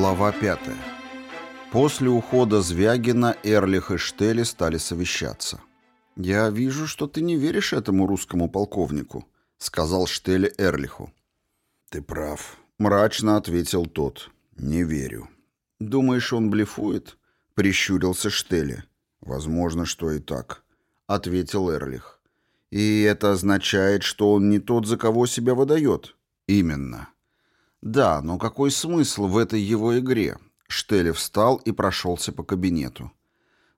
Глава 5. После ухода Звягина Эрлих и Штели стали совещаться. «Я вижу, что ты не веришь этому русскому полковнику», — сказал Штели Эрлиху. «Ты прав», — мрачно ответил тот. «Не верю». «Думаешь, он блефует?» — прищурился Штели. «Возможно, что и так», — ответил Эрлих. «И это означает, что он не тот, за кого себя выдает?» «Именно». «Да, но какой смысл в этой его игре?» Штелев встал и прошелся по кабинету.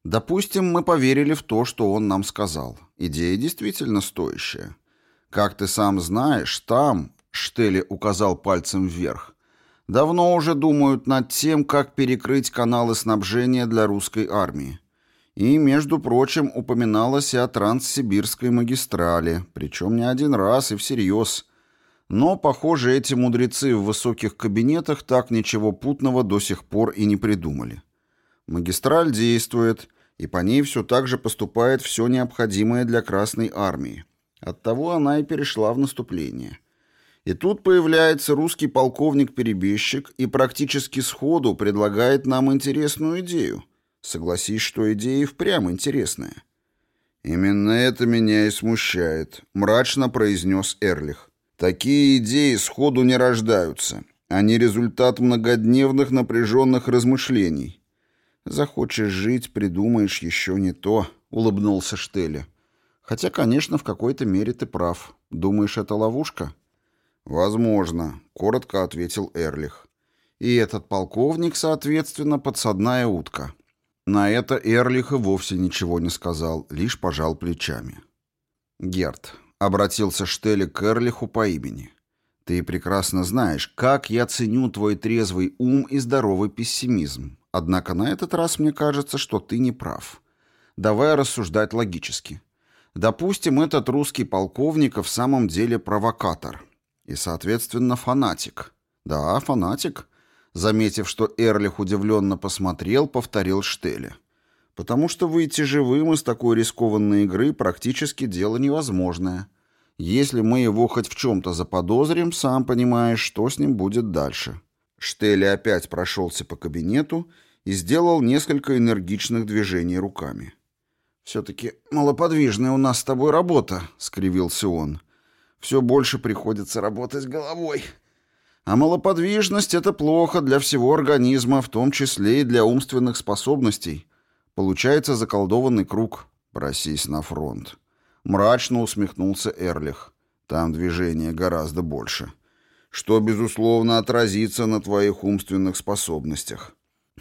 «Допустим, мы поверили в то, что он нам сказал. Идея действительно стоящая. Как ты сам знаешь, там, — Штели указал пальцем вверх, — давно уже думают над тем, как перекрыть каналы снабжения для русской армии. И, между прочим, упоминалось и о Транссибирской магистрали, причем не один раз и всерьез — но, похоже, эти мудрецы в высоких кабинетах так ничего путного до сих пор и не придумали. Магистраль действует, и по ней все так же поступает все необходимое для Красной Армии. Оттого она и перешла в наступление. И тут появляется русский полковник-перебежчик и практически сходу предлагает нам интересную идею. Согласись, что идея и впрямь интересная. «Именно это меня и смущает», — мрачно произнес Эрлих. Такие идеи сходу не рождаются. Они результат многодневных напряженных размышлений. «Захочешь жить, придумаешь еще не то», — улыбнулся Штеля. «Хотя, конечно, в какой-то мере ты прав. Думаешь, это ловушка?» «Возможно», — коротко ответил Эрлих. «И этот полковник, соответственно, подсадная утка». На это Эрлих и вовсе ничего не сказал, лишь пожал плечами. «Герт, Обратился Штелли к Эрлиху по имени. «Ты прекрасно знаешь, как я ценю твой трезвый ум и здоровый пессимизм. Однако на этот раз мне кажется, что ты не прав. Давай рассуждать логически. Допустим, этот русский полковник в самом деле провокатор. И, соответственно, фанатик. Да, фанатик». Заметив, что Эрлих удивленно посмотрел, повторил Штелли. «Потому что выйти живым из такой рискованной игры практически дело невозможное». Если мы его хоть в чем-то заподозрим, сам понимаешь, что с ним будет дальше». Штелли опять прошелся по кабинету и сделал несколько энергичных движений руками. «Все-таки малоподвижная у нас с тобой работа», — скривился он. «Все больше приходится работать головой. А малоподвижность — это плохо для всего организма, в том числе и для умственных способностей. Получается заколдованный круг. Просись на фронт». Мрачно усмехнулся Эрлих. Там движение гораздо больше. Что, безусловно, отразится на твоих умственных способностях.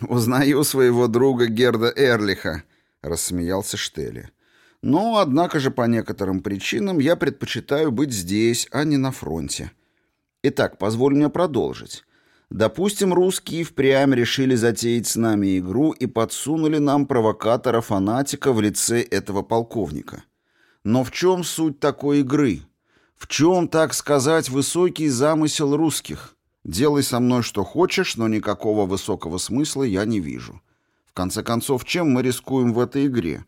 «Узнаю своего друга Герда Эрлиха», — рассмеялся Штели. «Но, однако же, по некоторым причинам я предпочитаю быть здесь, а не на фронте. Итак, позволь мне продолжить. Допустим, русские впрямь решили затеять с нами игру и подсунули нам провокатора-фанатика в лице этого полковника. Но в чем суть такой игры? В чем, так сказать, высокий замысел русских? Делай со мной что хочешь, но никакого высокого смысла я не вижу. В конце концов, чем мы рискуем в этой игре?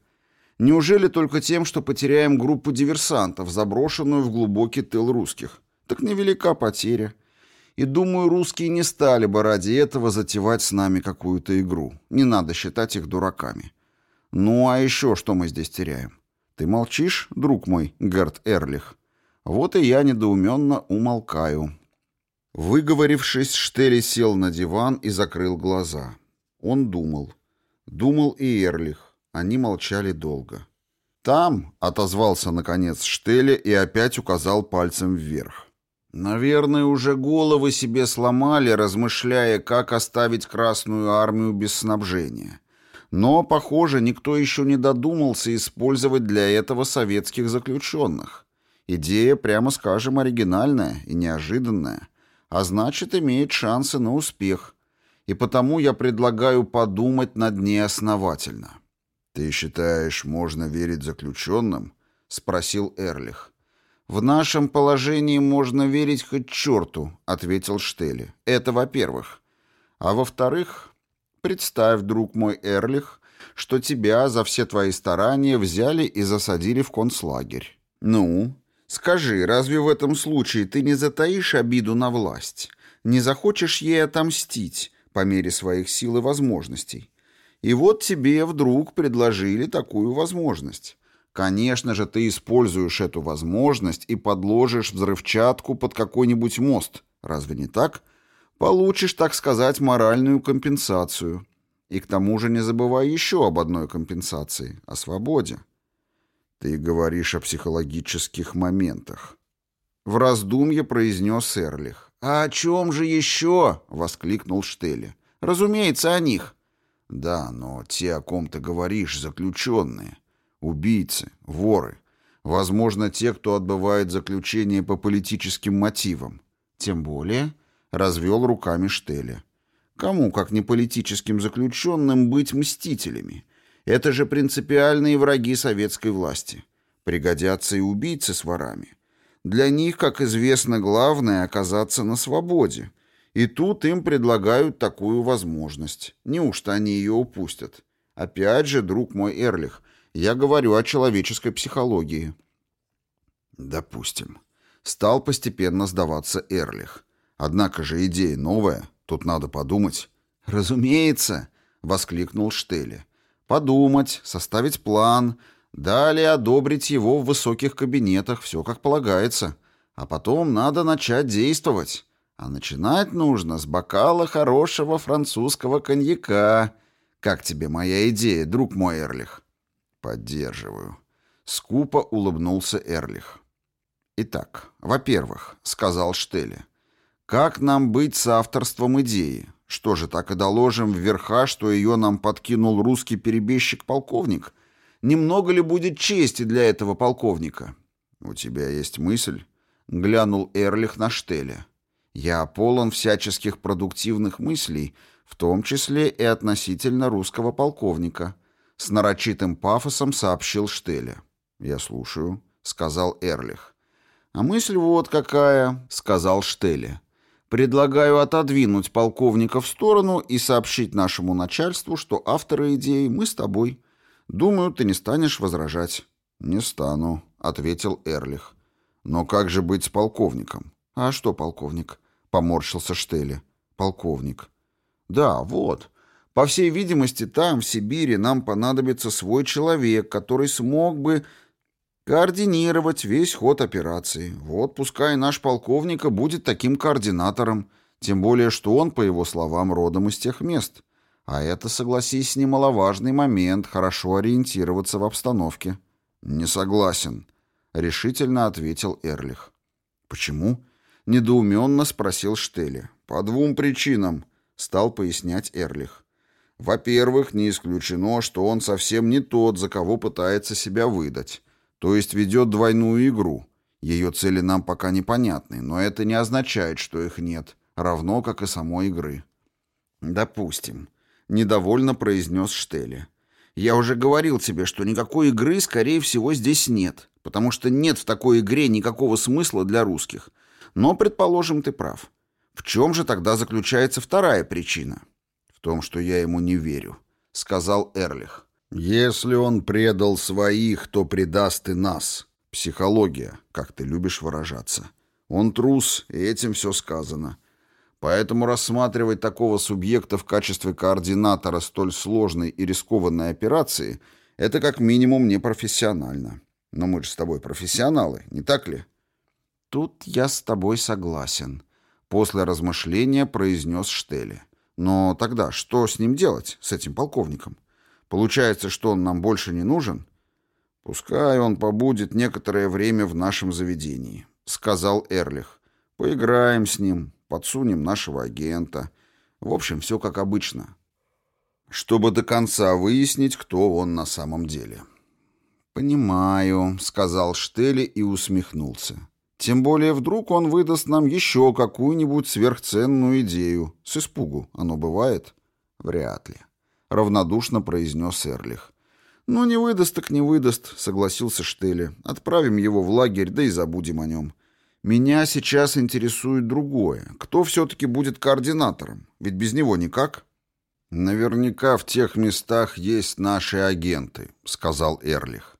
Неужели только тем, что потеряем группу диверсантов, заброшенную в глубокий тыл русских? Так невелика потеря. И думаю, русские не стали бы ради этого затевать с нами какую-то игру. Не надо считать их дураками. Ну а еще что мы здесь теряем? Ты молчишь, друг мой, Герт Эрлих? Вот и я недоуменно умолкаю. Выговорившись, Штели сел на диван и закрыл глаза. Он думал. Думал и Эрлих. Они молчали долго. «Там», — отозвался наконец Штели и опять указал пальцем вверх. «Наверное, уже головы себе сломали, размышляя, как оставить Красную Армию без снабжения. Но, похоже, никто еще не додумался использовать для этого советских заключенных. Идея, прямо скажем, оригинальная и неожиданная, а значит, имеет шансы на успех. И потому я предлагаю подумать над ней основательно. «Ты считаешь, можно верить заключенным?» — спросил Эрлих. «В нашем положении можно верить хоть черту», — ответил Штели. «Это во-первых. А во-вторых, Представь, друг мой Эрлих, что тебя за все твои старания взяли и засадили в концлагерь. Ну, скажи, разве в этом случае ты не затаишь обиду на власть? Не захочешь ей отомстить, по мере своих сил и возможностей. И вот тебе вдруг предложили такую возможность. Конечно же, ты используешь эту возможность и подложишь взрывчатку под какой-нибудь мост. Разве не так? Получишь, так сказать, моральную компенсацию. И к тому же не забывай еще об одной компенсации — о свободе. Ты говоришь о психологических моментах. В раздумье произнес Эрлих. «А о чем же еще?» — воскликнул Штелли. «Разумеется, о них». «Да, но те, о ком ты говоришь, заключенные. Убийцы, воры. Возможно, те, кто отбывает заключение по политическим мотивам. Тем более, развел руками Штеля. Кому, как не политическим заключенным, быть мстителями? Это же принципиальные враги советской власти. Пригодятся и убийцы с ворами. Для них, как известно, главное — оказаться на свободе. И тут им предлагают такую возможность. Неужто они ее упустят? Опять же, друг мой Эрлих, я говорю о человеческой психологии. Допустим. Стал постепенно сдаваться Эрлих. Однако же идея новая, тут надо подумать. Разумеется, воскликнул Штелли. Подумать, составить план, далее одобрить его в высоких кабинетах, все как полагается. А потом надо начать действовать. А начинать нужно с бокала хорошего французского коньяка. Как тебе моя идея, друг мой Эрлих? «Поддерживаю». Скупо улыбнулся Эрлих. «Итак, во-первых, — сказал Штелли, — как нам быть с авторством идеи? Что же, так и доложим вверха, что ее нам подкинул русский перебежчик-полковник? Немного ли будет чести для этого полковника?» «У тебя есть мысль?» — глянул Эрлих на Штеля. «Я полон всяческих продуктивных мыслей, в том числе и относительно русского полковника». С нарочитым пафосом сообщил Штеля. «Я слушаю», — сказал Эрлих. «А мысль вот какая», — сказал Штеля. «Предлагаю отодвинуть полковника в сторону и сообщить нашему начальству, что авторы идеи мы с тобой. Думаю, ты не станешь возражать». «Не стану», — ответил Эрлих. «Но как же быть с полковником?» «А что полковник?» — поморщился Штеля. «Полковник». «Да, вот. По всей видимости, там, в Сибири, нам понадобится свой человек, который смог бы координировать весь ход операции. Вот пускай наш полковник будет таким координатором, тем более, что он, по его словам, родом из тех мест. А это, согласись, немаловажный момент, хорошо ориентироваться в обстановке. «Не согласен», — решительно ответил Эрлих. «Почему?» — недоуменно спросил Штелли. «По двум причинам», — стал пояснять Эрлих. Во-первых, не исключено, что он совсем не тот, за кого пытается себя выдать, то есть ведет двойную игру. Ее цели нам пока непонятны, но это не означает, что их нет, равно как и самой игры. «Допустим», — недовольно произнес Штелли. «Я уже говорил тебе, что никакой игры, скорее всего, здесь нет, потому что нет в такой игре никакого смысла для русских. Но, предположим, ты прав. В чем же тогда заключается вторая причина?» Том, что я ему не верю», — сказал Эрлих. «Если он предал своих, то предаст и нас. Психология, как ты любишь выражаться. Он трус, и этим все сказано. Поэтому рассматривать такого субъекта в качестве координатора столь сложной и рискованной операции — это как минимум непрофессионально. Но мы же с тобой профессионалы, не так ли?» «Тут я с тобой согласен», — после размышления произнес Штели. Но тогда что с ним делать, с этим полковником? Получается, что он нам больше не нужен? Пускай он побудет некоторое время в нашем заведении, сказал Эрлих. Поиграем с ним, подсунем нашего агента. В общем, все как обычно. Чтобы до конца выяснить, кто он на самом деле. «Понимаю», — сказал Штели и усмехнулся. Тем более вдруг он выдаст нам еще какую-нибудь сверхценную идею. С испугу оно бывает? Вряд ли. Равнодушно произнес Эрлих. «Ну, не выдаст, так не выдаст», — согласился Штели. «Отправим его в лагерь, да и забудем о нем. Меня сейчас интересует другое. Кто все-таки будет координатором? Ведь без него никак». «Наверняка в тех местах есть наши агенты», — сказал Эрлих.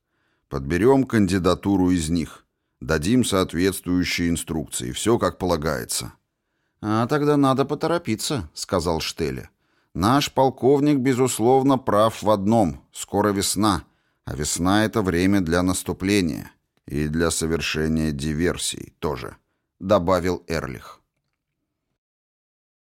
«Подберем кандидатуру из них. Дадим соответствующие инструкции. Все как полагается». «А тогда надо поторопиться», — сказал Штеля. Наш полковник, безусловно, прав в одном. Скоро весна, а весна — это время для наступления. И для совершения диверсий тоже», — добавил Эрлих.